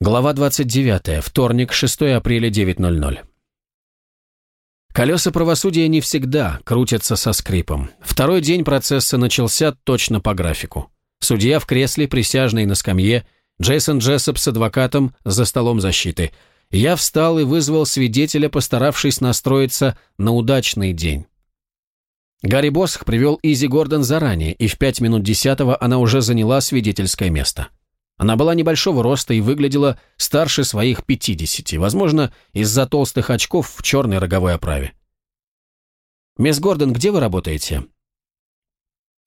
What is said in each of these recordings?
Глава 29. Вторник, 6 апреля, 9.00. Колеса правосудия не всегда крутятся со скрипом. Второй день процесса начался точно по графику. Судья в кресле, присяжный на скамье, Джейсон Джессоп с адвокатом за столом защиты. Я встал и вызвал свидетеля, постаравшись настроиться на удачный день. Гарри Босх привел Изи Гордон заранее, и в пять минут десятого она уже заняла свидетельское место. Она была небольшого роста и выглядела старше своих пятидесяти, возможно, из-за толстых очков в черной роговой оправе. «Мисс Гордон, где вы работаете?»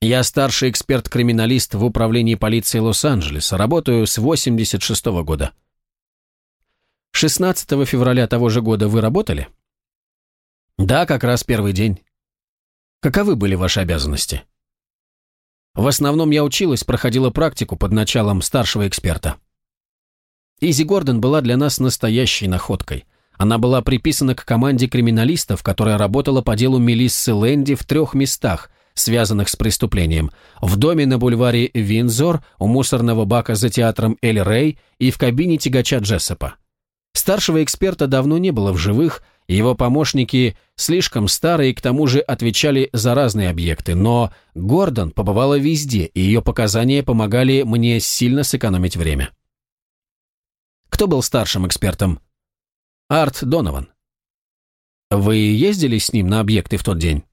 «Я старший эксперт-криминалист в управлении полиции Лос-Анджелеса, работаю с 86 -го года». 16 февраля того же года вы работали? Да, как раз первый день. Каковы были ваши обязанности? В основном я училась, проходила практику под началом старшего эксперта. Изи Гордон была для нас настоящей находкой. Она была приписана к команде криминалистов, которая работала по делу Мелиссы Лэнди в трех местах, связанных с преступлением. В доме на бульваре Винзор, у мусорного бака за театром Эль Рей и в кабине тягача Джессопа. Старшего эксперта давно не было в живых, его помощники слишком старые и к тому же отвечали за разные объекты, но Гордон побывала везде, и ее показания помогали мне сильно сэкономить время. Кто был старшим экспертом? Арт Донован. Вы ездили с ним на объекты в тот день?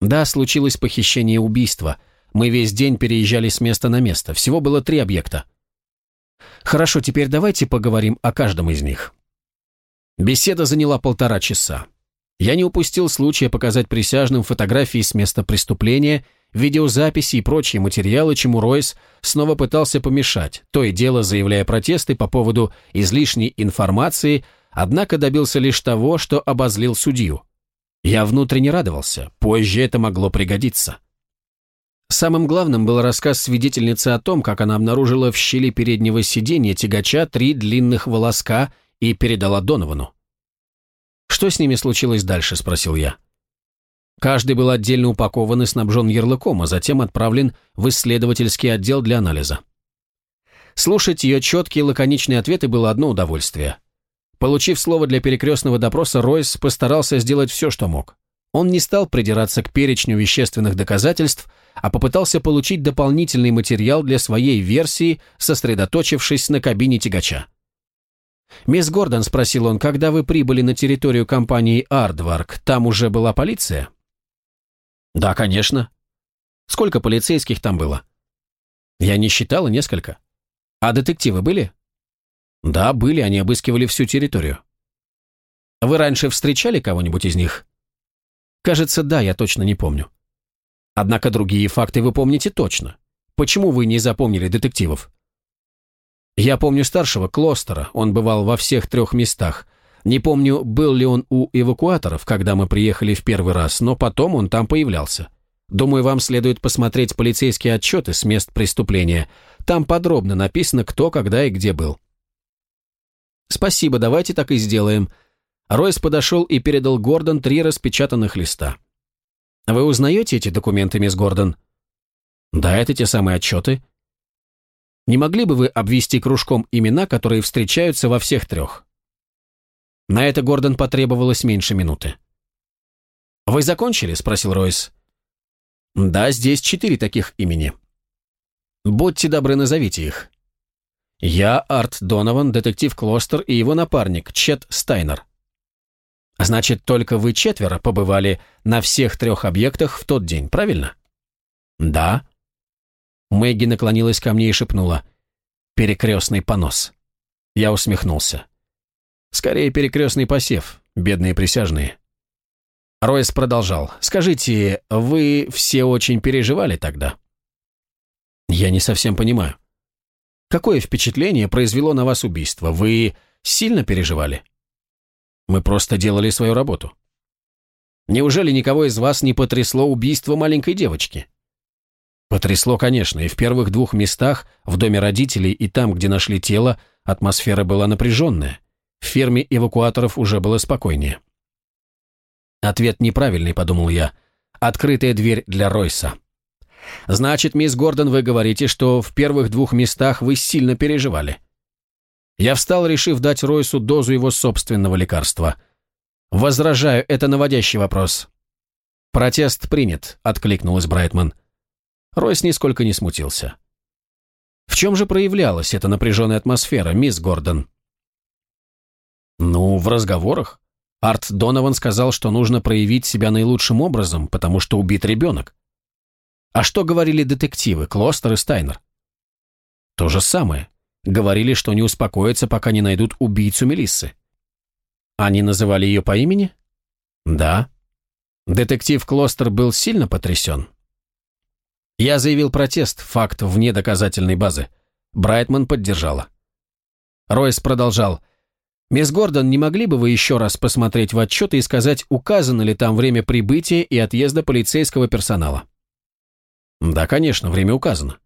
Да, случилось похищение и убийство. Мы весь день переезжали с места на место. Всего было три объекта. Хорошо, теперь давайте поговорим о каждом из них. Беседа заняла полтора часа. Я не упустил случая показать присяжным фотографии с места преступления, видеозаписи и прочие материалы, чему Ройс снова пытался помешать, то и дело заявляя протесты по поводу излишней информации, однако добился лишь того, что обозлил судью. Я внутренне радовался, позже это могло пригодиться. Самым главным был рассказ свидетельницы о том, как она обнаружила в щели переднего сиденья тягача три длинных волоска – и передала Доновану. «Что с ними случилось дальше?» – спросил я. Каждый был отдельно упакован и снабжен ярлыком, а затем отправлен в исследовательский отдел для анализа. Слушать ее четкие лаконичные ответы было одно удовольствие. Получив слово для перекрестного допроса, Ройс постарался сделать все, что мог. Он не стал придираться к перечню вещественных доказательств, а попытался получить дополнительный материал для своей версии, сосредоточившись на кабине тягача. «Мисс Гордон», — спросил он, — «когда вы прибыли на территорию компании «Ардварк», там уже была полиция?» «Да, конечно». «Сколько полицейских там было?» «Я не считала, несколько». «А детективы были?» «Да, были, они обыскивали всю территорию». «Вы раньше встречали кого-нибудь из них?» «Кажется, да, я точно не помню». «Однако другие факты вы помните точно. Почему вы не запомнили детективов?» Я помню старшего, Клостера, он бывал во всех трех местах. Не помню, был ли он у эвакуаторов, когда мы приехали в первый раз, но потом он там появлялся. Думаю, вам следует посмотреть полицейские отчеты с мест преступления. Там подробно написано, кто, когда и где был. Спасибо, давайте так и сделаем. Ройс подошел и передал Гордон три распечатанных листа. Вы узнаете эти документы, мисс Гордон? Да, это те самые отчеты. Не могли бы вы обвести кружком имена, которые встречаются во всех трех?» На это Гордон потребовалось меньше минуты. «Вы закончили?» – спросил Ройс. «Да, здесь четыре таких имени». «Будьте добры, назовите их». «Я Арт Донован, детектив Клостер и его напарник Чет Стайнер». «Значит, только вы четверо побывали на всех трех объектах в тот день, правильно?» «Да». Мэгги наклонилась ко мне и шепнула. «Перекрестный понос». Я усмехнулся. «Скорее перекрестный посев, бедные присяжные». Ройс продолжал. «Скажите, вы все очень переживали тогда?» «Я не совсем понимаю. Какое впечатление произвело на вас убийство? Вы сильно переживали?» «Мы просто делали свою работу». «Неужели никого из вас не потрясло убийство маленькой девочки?» Потрясло, конечно, и в первых двух местах, в доме родителей и там, где нашли тело, атмосфера была напряженная. В ферме эвакуаторов уже было спокойнее. Ответ неправильный, подумал я. Открытая дверь для Ройса. Значит, мисс Гордон, вы говорите, что в первых двух местах вы сильно переживали. Я встал, решив дать Ройсу дозу его собственного лекарства. «Возражаю, это наводящий вопрос». «Протест принят», — откликнулась Брайтман. Ройс нисколько не смутился. В чем же проявлялась эта напряженная атмосфера, мисс Гордон? Ну, в разговорах. Арт Донован сказал, что нужно проявить себя наилучшим образом, потому что убит ребенок. А что говорили детективы, Клостер и Стайнер? То же самое. Говорили, что не успокоятся, пока не найдут убийцу Мелиссы. Они называли ее по имени? Да. Детектив Клостер был сильно потрясен. Я заявил протест, факт вне доказательной базы. Брайтман поддержала. Ройс продолжал. «Мисс Гордон, не могли бы вы еще раз посмотреть в отчеты и сказать, указано ли там время прибытия и отъезда полицейского персонала?» «Да, конечно, время указано».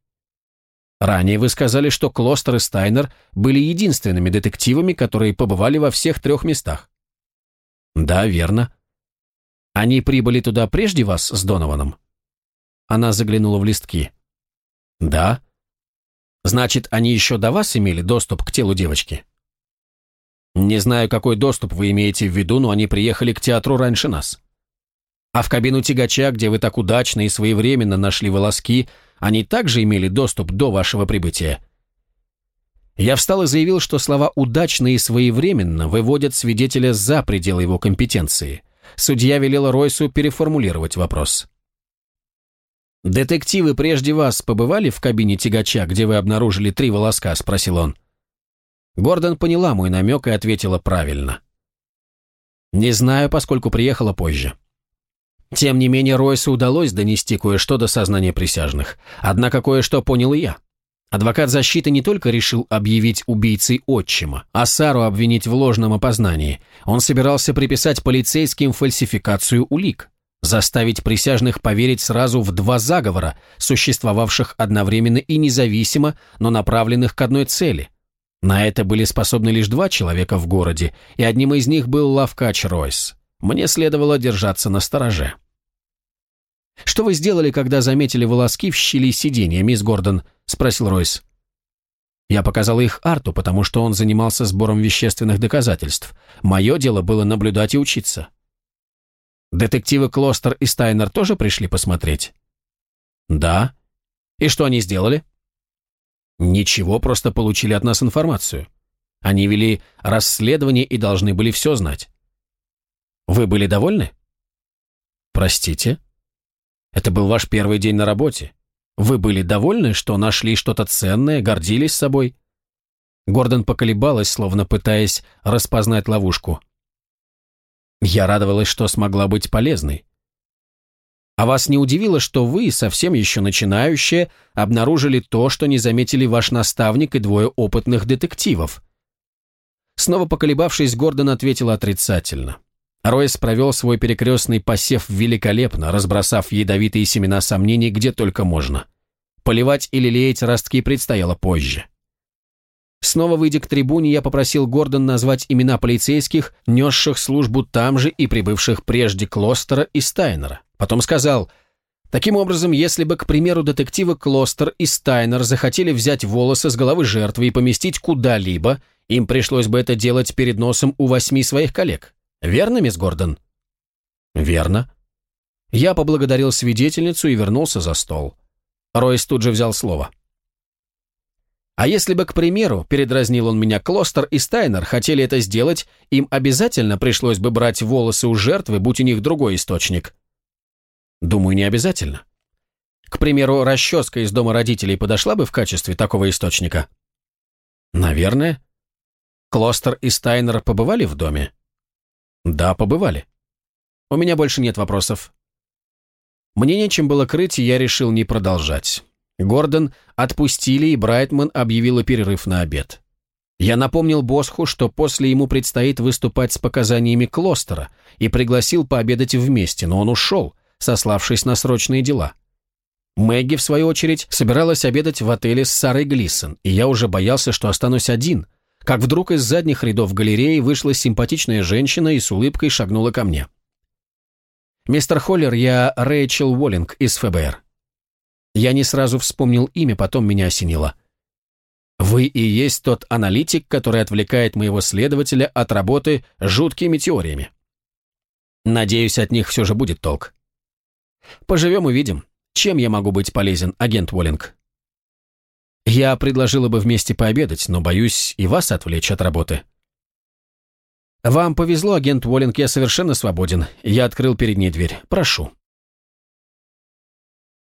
«Ранее вы сказали, что Клостер и Стайнер были единственными детективами, которые побывали во всех трех местах». «Да, верно». «Они прибыли туда прежде вас с Донованом?» Она заглянула в листки. «Да». «Значит, они еще до вас имели доступ к телу девочки?» «Не знаю, какой доступ вы имеете в виду, но они приехали к театру раньше нас». «А в кабину тягача, где вы так удачно и своевременно нашли волоски, они также имели доступ до вашего прибытия?» Я встал и заявил, что слова «удачно» и «своевременно» выводят свидетеля за пределы его компетенции. Судья велела Ройсу переформулировать вопрос. «Детективы прежде вас побывали в кабине тягача, где вы обнаружили три волоска?» – спросил он. Гордон поняла мой намек и ответила правильно. «Не знаю, поскольку приехала позже». Тем не менее, Ройсу удалось донести кое-что до сознания присяжных. Однако кое-что понял и я. Адвокат защиты не только решил объявить убийцей отчима, а Сару обвинить в ложном опознании. Он собирался приписать полицейским фальсификацию улик заставить присяжных поверить сразу в два заговора, существовавших одновременно и независимо, но направленных к одной цели. На это были способны лишь два человека в городе, и одним из них был Лавкач Ройс. Мне следовало держаться на стороже. «Что вы сделали, когда заметили волоски в щели сиденья, мисс Гордон?» – спросил Ройс. Я показал их Арту, потому что он занимался сбором вещественных доказательств. Мое дело было наблюдать и учиться. Детективы Клостер и Стайнер тоже пришли посмотреть? Да. И что они сделали? Ничего, просто получили от нас информацию. Они вели расследование и должны были все знать. Вы были довольны? Простите? Это был ваш первый день на работе. Вы были довольны, что нашли что-то ценное, гордились собой? Гордон поколебалась, словно пытаясь распознать ловушку. Я радовалась, что смогла быть полезной. А вас не удивило, что вы, совсем еще начинающие, обнаружили то, что не заметили ваш наставник и двое опытных детективов? Снова поколебавшись, Гордон ответил отрицательно. Ройс провел свой перекрестный посев великолепно, разбросав ядовитые семена сомнений где только можно. Поливать или леять ростки предстояло позже. Снова выйдя к трибуне, я попросил Гордон назвать имена полицейских, несших службу там же и прибывших прежде Клостера и Стайнера. Потом сказал, таким образом, если бы, к примеру, детективы Клостер и Стайнер захотели взять волосы с головы жертвы и поместить куда-либо, им пришлось бы это делать перед носом у восьми своих коллег. Верно, мисс Гордон? Верно. Я поблагодарил свидетельницу и вернулся за стол. Ройс тут же взял слово. А если бы, к примеру, передразнил он меня, Клостер и Стайнер хотели это сделать, им обязательно пришлось бы брать волосы у жертвы, будь у них другой источник. Думаю, не обязательно. К примеру, расческа из дома родителей подошла бы в качестве такого источника? Наверное. Клостер и Стайнер побывали в доме? Да, побывали. У меня больше нет вопросов. Мне нечем было крыть, и я решил не продолжать. Гордон отпустили, и Брайтман объявила перерыв на обед. Я напомнил Босху, что после ему предстоит выступать с показаниями Клостера, и пригласил пообедать вместе, но он ушел, сославшись на срочные дела. Мэгги, в свою очередь, собиралась обедать в отеле с Сарой Глисон, и я уже боялся, что останусь один, как вдруг из задних рядов галереи вышла симпатичная женщина и с улыбкой шагнула ко мне. «Мистер Холлер, я Рэйчел Уоллинг из ФБР. Я не сразу вспомнил имя, потом меня осенило. Вы и есть тот аналитик, который отвлекает моего следователя от работы жуткими теориями. Надеюсь, от них все же будет толк. Поживем увидим. Чем я могу быть полезен, агент Уоллинг? Я предложила бы вместе пообедать, но боюсь и вас отвлечь от работы. Вам повезло, агент Уоллинг, я совершенно свободен. Я открыл перед ней дверь. Прошу.